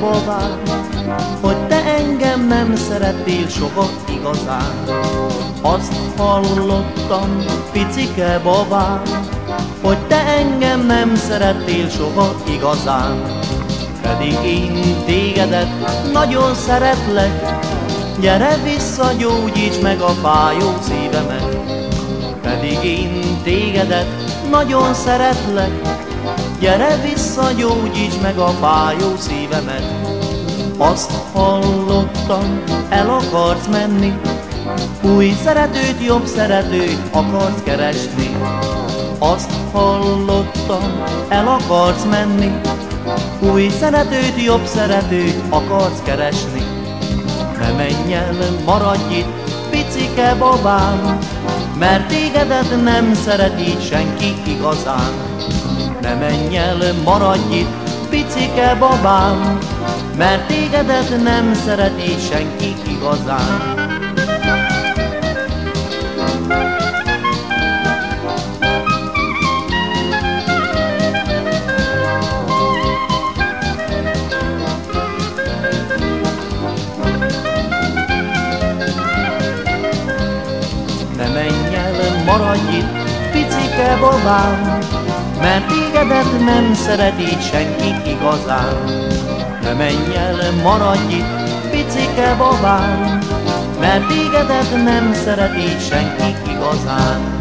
babám, hogy te engem nem szerettél soha igazán. Azt hallottam, picike babám, hogy te engem nem szerettél soha igazán. Pedig én tégedet nagyon szeretlek, gyere vissza, gyógyíts meg a fájó szívemet. Pedig én tégedet nagyon szeretlek, gyere vissza, gyógyíts meg a fájó szívemet. Azt hallottam, el akarsz menni, új szeretőt, jobb szeretőt akarsz keresni. Azt hallottam, el akarsz menni, új szeretőt, jobb szeretőt akarsz keresni. Ne menj el, maradj itt, picike babám, mert tégedet nem szeret így senki igazán. Ne menj el, maradj itt, picike babám, mert tégedet nem szeret így senki igazán. Ne menj el, maradj itt, picike babám, mert tégedet nem szeret senki igazán. Ne menj el, maradj itt, picike babám, mert tégedet nem szeret senki igazán.